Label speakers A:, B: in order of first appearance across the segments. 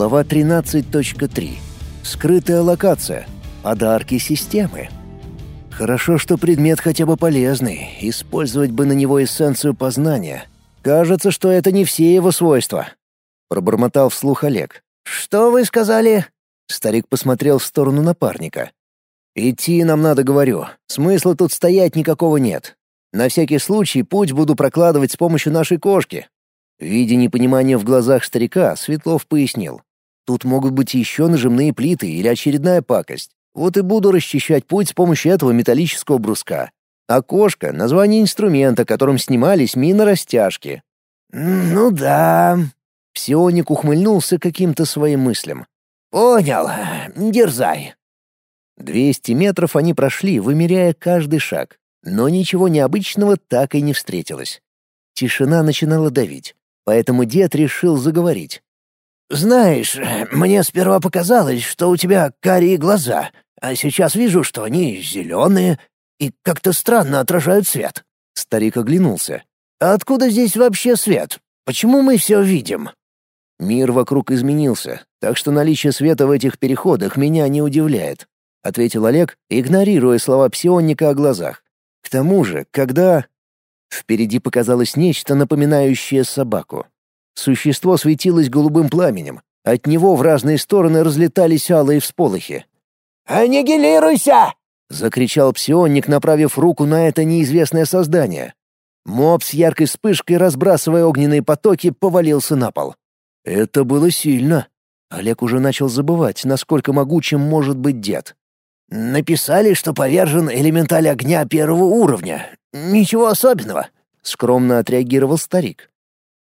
A: Глава 13.3. Скрытая локация. Подарки системы. Хорошо, что предмет хотя бы полезный. Использовать бы на него эссенцию познания. Кажется, что это не все его свойства. Пробормотал вслух Олег. «Что вы сказали?» Старик посмотрел в сторону напарника. «Идти нам надо, говорю. Смысла тут стоять никакого нет. На всякий случай путь буду прокладывать с помощью нашей кошки». Видя непонимание в глазах старика, Светлов пояснил. «Тут могут быть еще нажимные плиты или очередная пакость. Вот и буду расчищать путь с помощью этого металлического бруска. Кошка — название инструмента, которым снимались минорастяжки». «Ну да...» Псионик ухмыльнулся каким-то своим мыслям. «Понял. Дерзай». Двести метров они прошли, вымеряя каждый шаг, но ничего необычного так и не встретилось. Тишина начинала давить, поэтому дед решил заговорить. «Знаешь, мне сперва показалось, что у тебя карие глаза, а сейчас вижу, что они зеленые и как-то странно отражают свет». Старик оглянулся. «А откуда здесь вообще свет? Почему мы все видим?» Мир вокруг изменился, так что наличие света в этих переходах меня не удивляет, ответил Олег, игнорируя слова псионника о глазах. К тому же, когда впереди показалось нечто напоминающее собаку. Существо светилось голубым пламенем, от него в разные стороны разлетались алые всполохи. «Аннигилируйся!» — закричал псионник, направив руку на это неизвестное создание. Моб с яркой вспышкой, разбрасывая огненные потоки, повалился на пол. Это было сильно. Олег уже начал забывать, насколько могучим может быть дед. «Написали, что повержен элементаль огня первого уровня. Ничего особенного», — скромно отреагировал старик.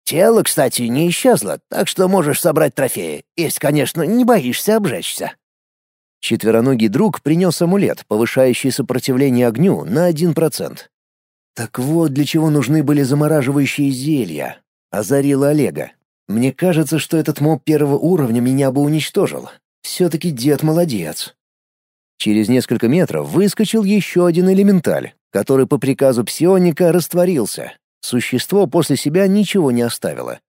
A: «Тело, кстати, не исчезло, так что можешь собрать трофеи, если, конечно, не боишься обжечься». Четвероногий друг принес амулет, повышающий сопротивление огню на один процент. «Так вот для чего нужны были замораживающие зелья», — озарила Олега. Мне кажется, что этот моб первого уровня меня бы уничтожил. Все-таки дед молодец. Через несколько метров выскочил еще один элементаль, который по приказу псионика растворился. Существо после себя ничего не оставило.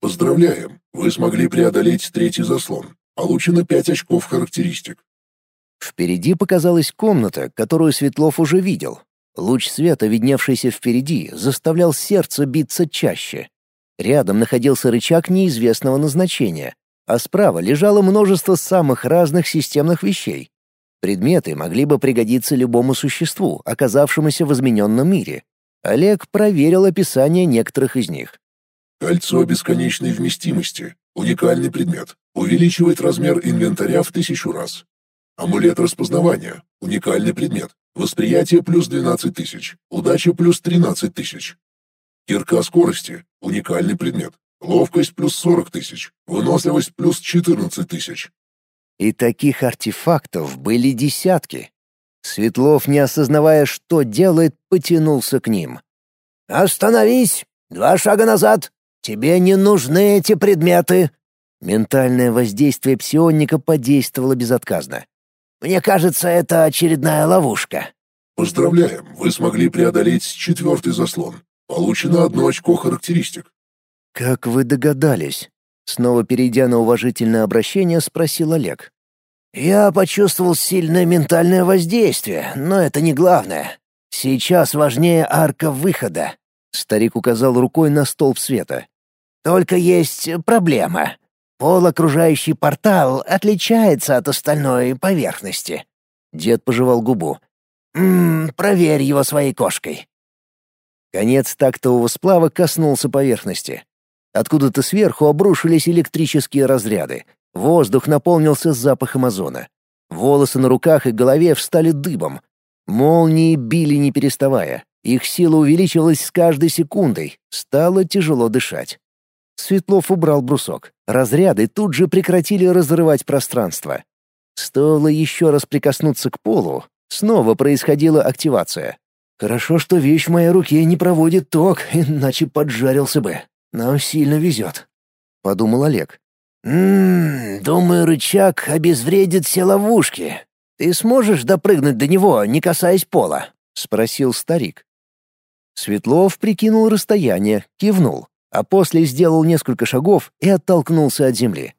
B: «Поздравляем! Вы смогли преодолеть третий заслон. Получено пять очков характеристик».
A: Впереди показалась комната, которую Светлов уже видел. Луч света, видневшийся впереди, заставлял сердце биться чаще. Рядом находился рычаг неизвестного назначения, а справа лежало множество самых разных системных вещей. Предметы могли бы пригодиться любому существу, оказавшемуся в измененном мире. Олег проверил описание некоторых из них.
B: Кольцо бесконечной вместимости. Уникальный предмет. Увеличивает размер инвентаря в тысячу раз. Амулет распознавания. Уникальный предмет. Восприятие плюс 12 тысяч. Удача плюс 13 тысяч. Кирка скорости — уникальный предмет. Ловкость плюс 40 тысяч. Выносливость плюс 14 тысяч.
A: И таких артефактов были десятки. Светлов, не осознавая, что делает, потянулся к ним. «Остановись! Два шага назад! Тебе не нужны эти предметы!» Ментальное воздействие псионника подействовало безотказно. «Мне кажется, это очередная ловушка».
B: «Поздравляем, вы смогли преодолеть четвертый заслон. Получено одно очко характеристик.
A: Как вы догадались? Снова перейдя на уважительное обращение, спросил Олег. Я почувствовал сильное ментальное воздействие, но это не главное. Сейчас важнее арка выхода. Старик указал рукой на столб света. Только есть проблема. Пол окружающий портал отличается от остальной поверхности. Дед пожевал губу. «М -м, проверь его своей кошкой. Конец тактового сплава коснулся поверхности. Откуда-то сверху обрушились электрические разряды. Воздух наполнился запахом озона. Волосы на руках и голове встали дыбом. Молнии били не переставая. Их сила увеличивалась с каждой секундой. Стало тяжело дышать. Светлов убрал брусок. Разряды тут же прекратили разрывать пространство. Стоило еще раз прикоснуться к полу, снова происходила активация. Хорошо, что вещь в моей руке не проводит ток, иначе поджарился бы. Нам сильно везет», — подумал Олег. «Ммм, думаю, рычаг обезвредит все ловушки. Ты сможешь допрыгнуть до него, не касаясь пола?» — спросил старик. Светлов прикинул расстояние, кивнул, а после сделал несколько шагов и оттолкнулся от земли.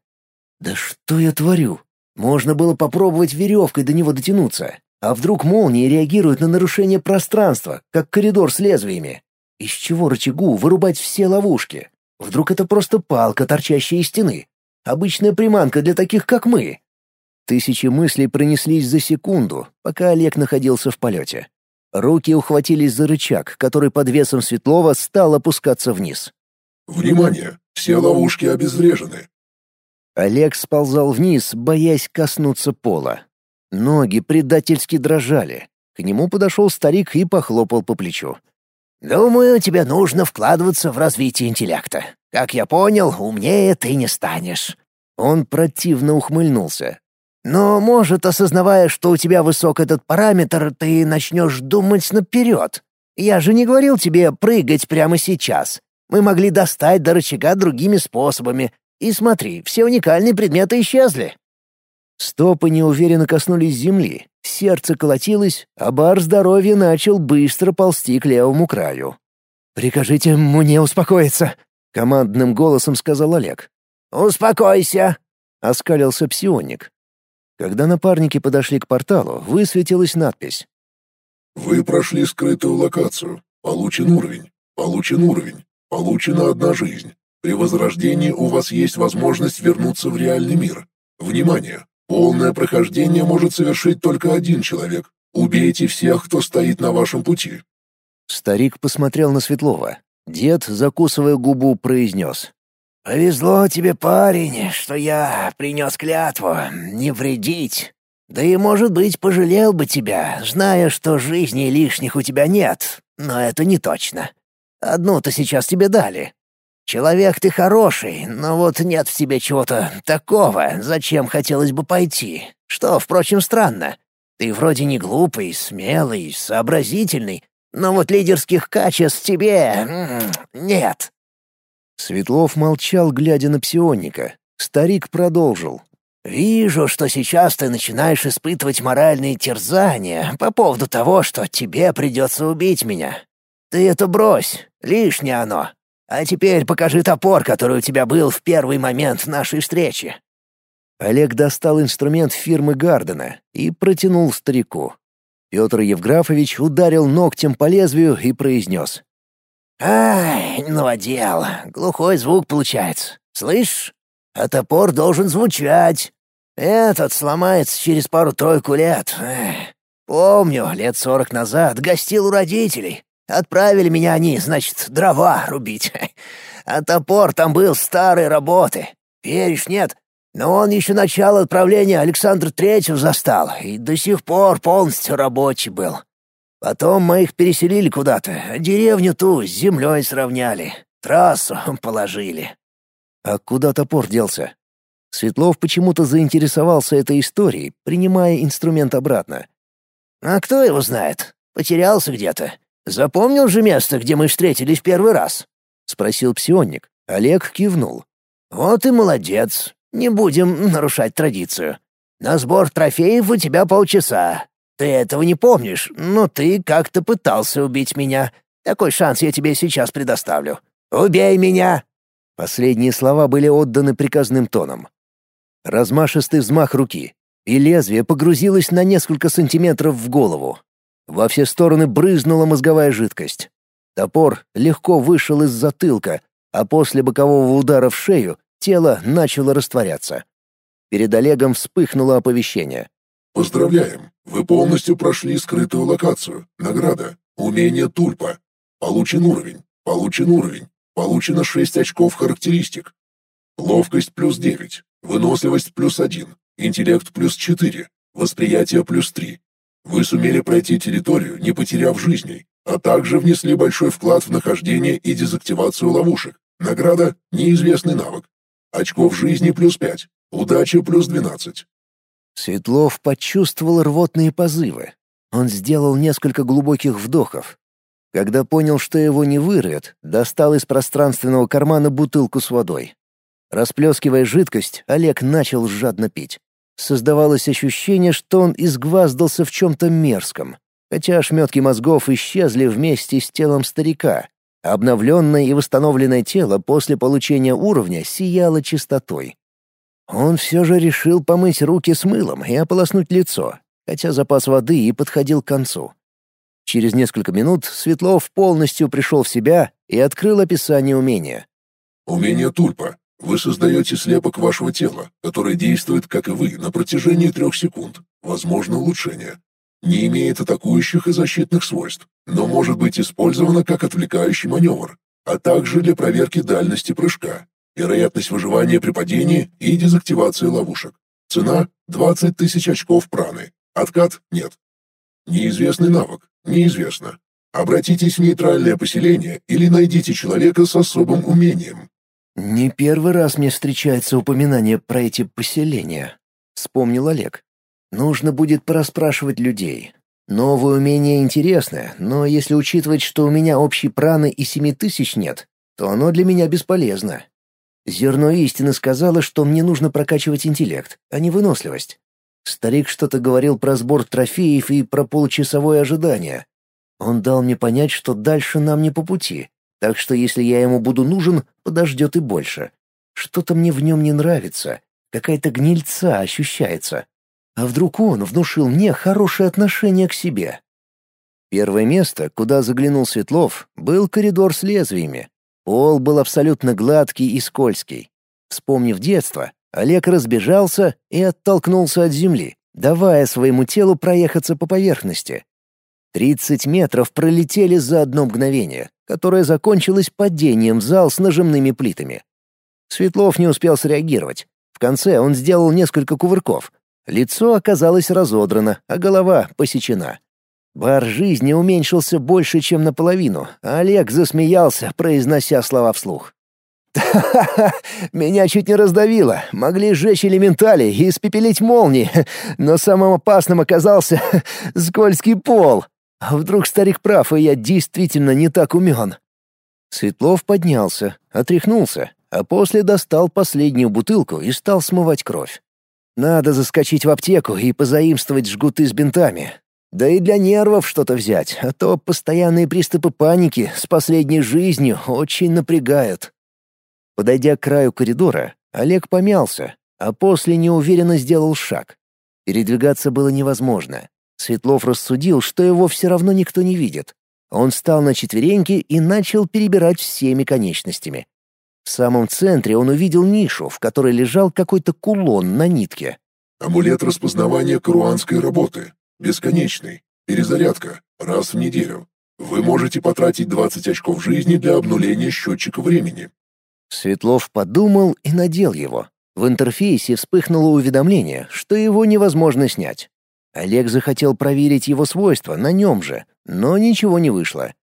A: Да что я творю? Можно было попробовать веревкой до него дотянуться. А вдруг молнии реагируют на нарушение пространства, как коридор с лезвиями? Из чего рычагу вырубать все ловушки? Вдруг это просто палка, торчащая из стены? Обычная приманка для таких, как мы. Тысячи мыслей пронеслись за секунду, пока Олег находился в полете. Руки ухватились за рычаг, который под весом Светлова стал опускаться вниз.
B: «Внимание! Все ловушки обезврежены!»
A: Олег сползал вниз, боясь коснуться пола. Ноги предательски дрожали. К нему подошел старик и похлопал по плечу.
C: «Думаю, тебе нужно вкладываться в развитие интеллекта. Как я понял, умнее ты не станешь».
A: Он противно ухмыльнулся.
C: «Но, может, осознавая, что у тебя высок этот параметр, ты начнешь думать наперед. Я же не говорил тебе прыгать прямо сейчас. Мы могли достать до рычага другими способами. И смотри, все уникальные предметы исчезли».
A: Стопы неуверенно коснулись земли, сердце колотилось, а бар здоровья начал быстро ползти к левому краю.
C: «Прикажите мне успокоиться», —
A: командным голосом сказал Олег.
C: «Успокойся», —
A: оскалился псионник. Когда напарники подошли к порталу, высветилась надпись.
B: «Вы прошли скрытую локацию. Получен уровень. Получен уровень. Получена одна жизнь. При возрождении у вас есть возможность вернуться в реальный мир. Внимание! Полное прохождение может совершить только один человек. Убейте всех, кто стоит на вашем пути».
A: Старик посмотрел на Светлова. Дед, закусывая губу, произнес.
C: «Повезло тебе, парень, что я принес клятву не вредить. Да и, может быть, пожалел бы тебя, зная, что жизни лишних у тебя нет, но это не точно. Одну-то сейчас тебе дали, Человек ты хороший, но вот нет в тебе чего-то такого, зачем хотелось бы пойти. Что, впрочем, странно. Ты вроде не глупый, смелый, сообразительный, но вот лидерских качеств тебе нет».
A: Светлов молчал, глядя на псионника. Старик продолжил.
C: «Вижу, что сейчас ты начинаешь испытывать моральные терзания по поводу того, что тебе придется убить меня. Ты это брось, лишнее оно. А теперь покажи топор, который у тебя был в первый момент нашей встречи».
A: Олег достал инструмент фирмы Гардена и протянул старику. Петр Евграфович ударил ногтем по лезвию и произнес.
C: «Ай, новодел, глухой звук получается. Слышь, а топор должен звучать. Этот сломается через пару-тройку лет. Эх, помню, лет сорок назад гостил у родителей. Отправили меня они, значит, дрова рубить. А топор там был старой работы. Веришь, нет? Но он еще начало отправления Александра Третьего застал и до сих пор полностью рабочий был. Потом мы их переселили куда-то, деревню ту с землей сравняли, трассу положили.
A: А куда топор делся? Светлов почему-то заинтересовался этой историей, принимая инструмент обратно.
C: А кто его знает? Потерялся где-то. Запомнил же место, где мы встретились первый раз?» — спросил псионник. Олег кивнул. «Вот и молодец. Не будем нарушать традицию. На сбор трофеев у тебя полчаса. Ты этого не помнишь, но ты как-то пытался убить меня. Такой шанс я тебе сейчас предоставлю. Убей меня!»
A: Последние слова были отданы приказным тоном. Размашистый взмах руки, и лезвие погрузилось на несколько сантиметров в голову. Во все стороны брызнула мозговая жидкость. Топор легко вышел из затылка, а после бокового удара в шею тело начало растворяться. Перед Олегом вспыхнуло оповещение.
B: «Поздравляем! Вы полностью прошли скрытую локацию. Награда. Умение тульпа. Получен уровень. Получен уровень. Получено 6 очков характеристик. Ловкость плюс 9. Выносливость плюс 1. Интеллект плюс 4. Восприятие плюс 3. Вы сумели пройти территорию, не потеряв жизней, а также внесли большой вклад в нахождение и дезактивацию ловушек. Награда — неизвестный навык. Очков жизни плюс пять, удача плюс двенадцать.
A: Светлов почувствовал рвотные позывы. Он сделал несколько глубоких вдохов. Когда понял, что его не вырвет, достал из пространственного кармана бутылку с водой. Расплескивая жидкость, Олег начал жадно пить. Создавалось ощущение, что он изгваздался в чем-то мерзком, хотя ошметки мозгов исчезли вместе с телом старика. Обновленное и восстановленное тело после получения уровня сияло чистотой. Он все же решил помыть руки с мылом и ополоснуть лицо, хотя запас воды и подходил к концу. Через несколько минут Светлов полностью пришел в себя и открыл описание умения.
B: Умение тульпа. Вы создаете слепок вашего тела, который действует, как и вы, на протяжении трех секунд. Возможно улучшение. Не имеет атакующих и защитных свойств, но может быть использовано как отвлекающий маневр, а также для проверки дальности прыжка, вероятность выживания при падении и дезактивации ловушек. Цена – 20 тысяч очков праны. Откат – нет. Неизвестный навык – неизвестно. Обратитесь в нейтральное поселение или найдите человека с особым умением.
A: «Не первый раз мне встречается упоминание про эти поселения», — вспомнил Олег. «Нужно будет порасспрашивать людей. Новое умение интересное, но если учитывать, что у меня общей праны и семи тысяч нет, то оно для меня бесполезно. Зерно истины сказала, что мне нужно прокачивать интеллект, а не выносливость. Старик что-то говорил про сбор трофеев и про получасовое ожидание. Он дал мне понять, что дальше нам не по пути, так что если я ему буду нужен, подождет и больше. Что-то мне в нем не нравится, какая-то гнильца ощущается. А вдруг он внушил мне хорошее отношение к себе? Первое место, куда заглянул Светлов, был коридор с лезвиями. Пол был абсолютно гладкий и скользкий. Вспомнив детство, Олег разбежался и оттолкнулся от земли, давая своему телу проехаться по поверхности. Тридцать метров пролетели за одно мгновение, которое закончилось падением в зал с нажимными плитами. Светлов не успел среагировать. В конце он сделал несколько кувырков. Лицо оказалось разодрано, а голова посечена. Бар жизни уменьшился больше, чем наполовину, а Олег засмеялся, произнося слова вслух. «Ха-ха-ха! Меня чуть не раздавило. Могли сжечь элементали и испепелить молнии, но самым опасным оказался скользкий пол. А вдруг старик прав, и я действительно не так умен? Светлов поднялся, отряхнулся, а после достал последнюю бутылку и стал смывать кровь. Надо заскочить в аптеку и позаимствовать жгуты с бинтами. Да и для нервов что-то взять, а то постоянные приступы паники с последней жизнью очень напрягают. Подойдя к краю коридора, Олег помялся, а после неуверенно сделал шаг. Передвигаться было невозможно. Светлов рассудил, что его все равно никто не видит. Он встал на четвереньки и начал перебирать всеми конечностями. В самом центре он увидел нишу, в которой лежал какой-то кулон на нитке.
B: «Амулет распознавания каруанской работы. Бесконечный. Перезарядка. Раз в неделю. Вы можете потратить 20 очков жизни для обнуления счетчика времени».
A: Светлов подумал и надел его. В интерфейсе вспыхнуло уведомление, что его невозможно снять. Олег захотел проверить его свойства на нем же, но ничего не вышло.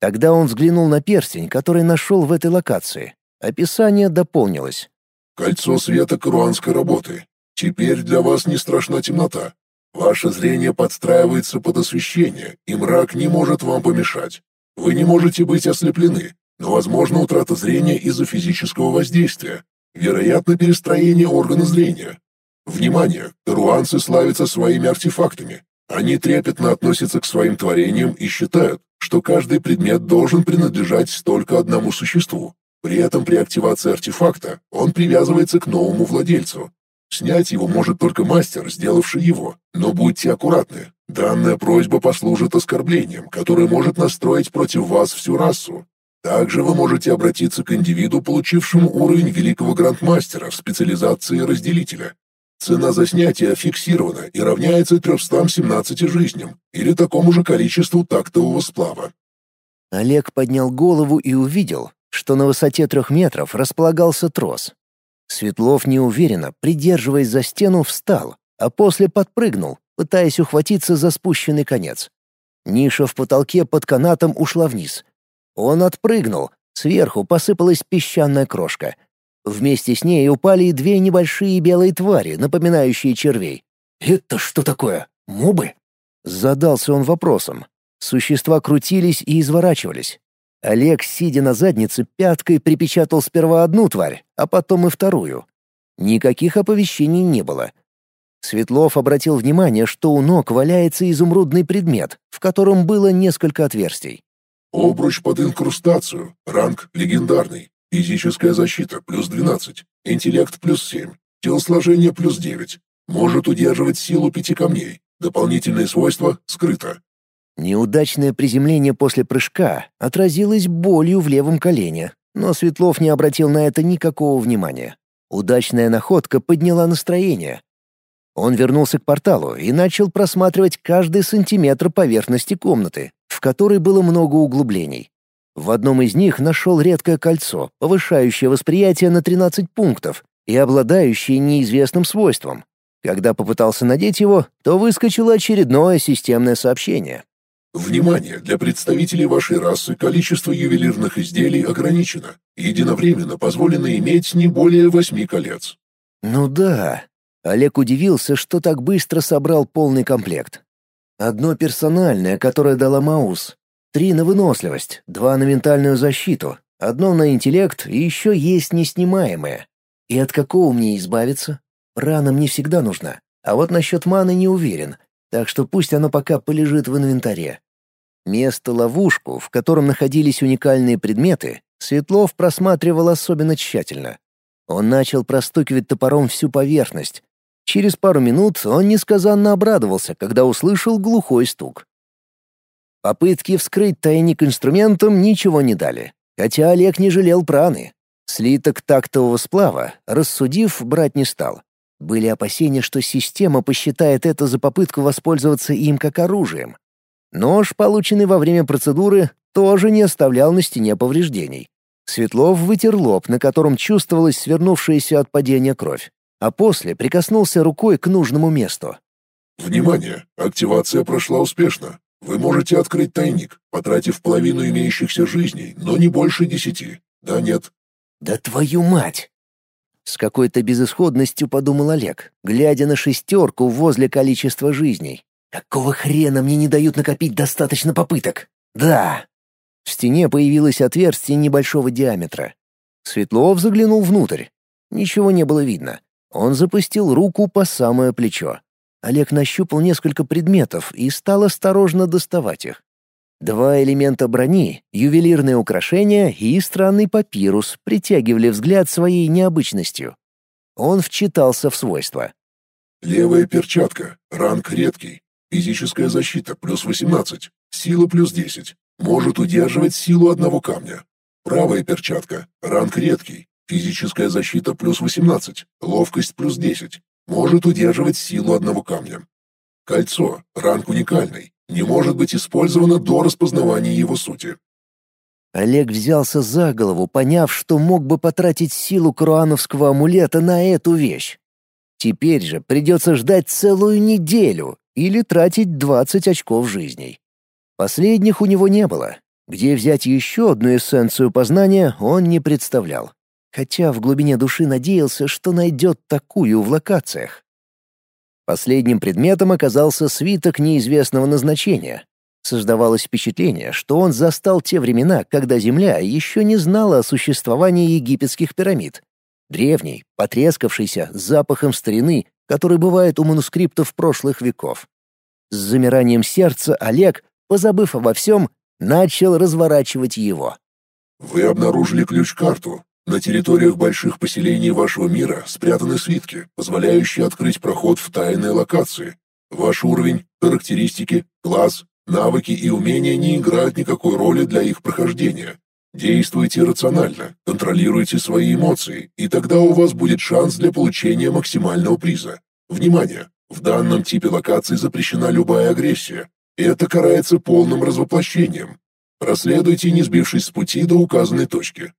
A: Тогда он взглянул на перстень, который нашел в этой локации. Описание дополнилось.
B: «Кольцо света каруанской работы. Теперь для вас не страшна темнота. Ваше зрение подстраивается под освещение, и мрак не может вам помешать. Вы не можете быть ослеплены, но возможно утрата зрения из-за физического воздействия. Вероятно, перестроение органа зрения. Внимание! Руанцы славятся своими артефактами. Они трепетно относятся к своим творениям и считают, что каждый предмет должен принадлежать только одному существу. При этом при активации артефакта он привязывается к новому владельцу. Снять его может только мастер, сделавший его. Но будьте аккуратны. Данная просьба послужит оскорблением, которое может настроить против вас всю расу. Также вы можете обратиться к индивиду, получившему уровень великого грандмастера в специализации разделителя. Цена за снятие фиксирована и равняется 317 жизням или такому же количеству тактового сплава.
A: Олег поднял голову и увидел, что на высоте трех метров располагался трос. Светлов неуверенно, придерживаясь за стену, встал, а после подпрыгнул, пытаясь ухватиться за спущенный конец. Ниша в потолке под канатом ушла вниз. Он отпрыгнул, сверху посыпалась песчаная крошка. Вместе с ней упали и две небольшие белые твари, напоминающие червей. «Это что такое? Мобы?» Задался он вопросом. Существа крутились и изворачивались. Олег, сидя на заднице, пяткой припечатал сперва одну тварь, а потом и вторую. Никаких оповещений не было. Светлов обратил внимание, что у ног валяется изумрудный предмет, в котором было несколько отверстий.
B: «Обруч под инкрустацию. Ранг легендарный. Физическая защита плюс 12, интеллект плюс 7, Телосложение плюс 9. Может удерживать силу пяти камней. Дополнительные свойства скрыто.
A: Неудачное приземление после прыжка отразилось болью в левом колене, но Светлов не обратил на это никакого внимания. Удачная находка подняла настроение. Он вернулся к порталу и начал просматривать каждый сантиметр поверхности комнаты, в которой было много углублений. В одном из них нашел редкое кольцо, повышающее восприятие на 13 пунктов и обладающее неизвестным свойством. Когда попытался надеть его, то выскочило очередное системное сообщение.
B: Внимание! Для представителей вашей расы количество ювелирных изделий ограничено. Единовременно позволено иметь не более восьми колец.
A: Ну да. Олег удивился, что так быстро собрал полный комплект. Одно персональное, которое дала Маус. Три на выносливость, два на ментальную защиту, одно на интеллект и еще есть неснимаемое. И от какого мне избавиться? Рана мне всегда нужна. А вот насчет маны не уверен, так что пусть оно пока полежит в инвентаре. Место-ловушку, в котором находились уникальные предметы, Светлов просматривал особенно тщательно. Он начал простукивать топором всю поверхность. Через пару минут он несказанно обрадовался, когда услышал глухой стук. Попытки вскрыть тайник инструментом ничего не дали, хотя Олег не жалел праны. Слиток тактового сплава, рассудив, брать не стал. Были опасения, что система посчитает это за попытку воспользоваться им как оружием. Нож, полученный во время процедуры, тоже не оставлял на стене повреждений. Светлов вытер лоб, на котором чувствовалась свернувшаяся от падения кровь, а после прикоснулся рукой к нужному месту.
B: «Внимание! Активация прошла успешно. Вы можете открыть тайник, потратив половину имеющихся жизней, но не больше десяти. Да, нет?»
A: «Да твою мать!» С какой-то безысходностью подумал Олег, глядя на шестерку возле количества жизней. Какого хрена мне не дают накопить достаточно попыток? Да. В стене появилось отверстие небольшого диаметра. Светлов заглянул внутрь. Ничего не было видно. Он запустил руку по самое плечо. Олег нащупал несколько предметов и стал осторожно доставать их. Два элемента брони, ювелирное украшение и странный папирус притягивали взгляд своей необычностью. Он вчитался в свойства.
B: «Левая перчатка, ранг редкий, Физическая защита плюс 18, сила плюс 10. Может удерживать силу одного камня. Правая перчатка, ранг редкий. Физическая защита плюс 18, ловкость плюс 10. Может удерживать силу одного камня. Кольцо, ранг уникальный. Не может быть использовано до распознавания его сути.
A: Олег взялся за голову, поняв, что мог бы потратить силу круановского амулета на эту вещь. Теперь же придется ждать целую неделю, или тратить 20 очков жизней. Последних у него не было. Где взять еще одну эссенцию познания, он не представлял. Хотя в глубине души надеялся, что найдет такую в локациях. Последним предметом оказался свиток неизвестного назначения. Создавалось впечатление, что он застал те времена, когда Земля еще не знала о существовании египетских пирамид. Древний, потрескавшийся, с запахом старины который бывает у манускриптов прошлых веков. С замиранием сердца Олег, позабыв обо всем, начал разворачивать его.
B: «Вы обнаружили ключ-карту. На территориях больших поселений вашего мира спрятаны свитки, позволяющие открыть проход в тайные локации. Ваш уровень, характеристики, класс, навыки и умения не играют никакой роли для их прохождения. Действуйте рационально, контролируйте свои эмоции, и тогда у вас будет шанс для получения максимального приза. Внимание! В данном типе локации запрещена любая агрессия. Это карается полным развоплощением. Проследуйте, не сбившись с пути до указанной точки.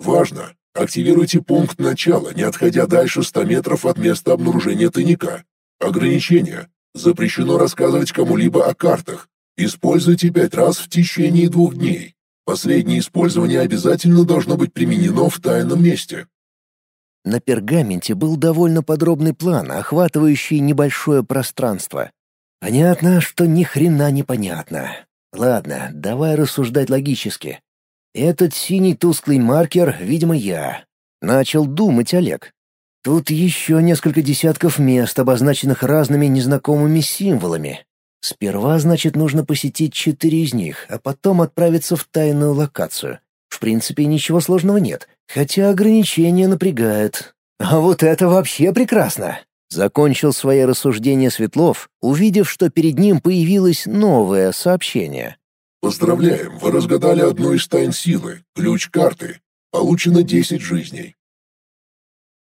B: Важно! Активируйте пункт начала, не отходя дальше 100 метров от места обнаружения тайника. Ограничение. Запрещено рассказывать кому-либо о картах. Используйте пять раз в течение двух дней. Последнее использование обязательно должно быть применено в тайном месте.
A: На пергаменте был довольно подробный план, охватывающий небольшое пространство. Понятно, что ни хрена не понятно. Ладно, давай рассуждать логически. Этот синий тусклый маркер, видимо, я. Начал думать Олег. Тут еще несколько десятков мест, обозначенных разными незнакомыми символами. Сперва, значит, нужно посетить четыре из них, а потом отправиться в тайную локацию. В принципе, ничего сложного нет, хотя ограничения напрягают. А вот это вообще прекрасно. Закончил свои рассуждения Светлов, увидев, что перед ним появилось новое сообщение.
D: «Поздравляем, вы разгадали одну из тайн силы, ключ карты. Получено 10 жизней.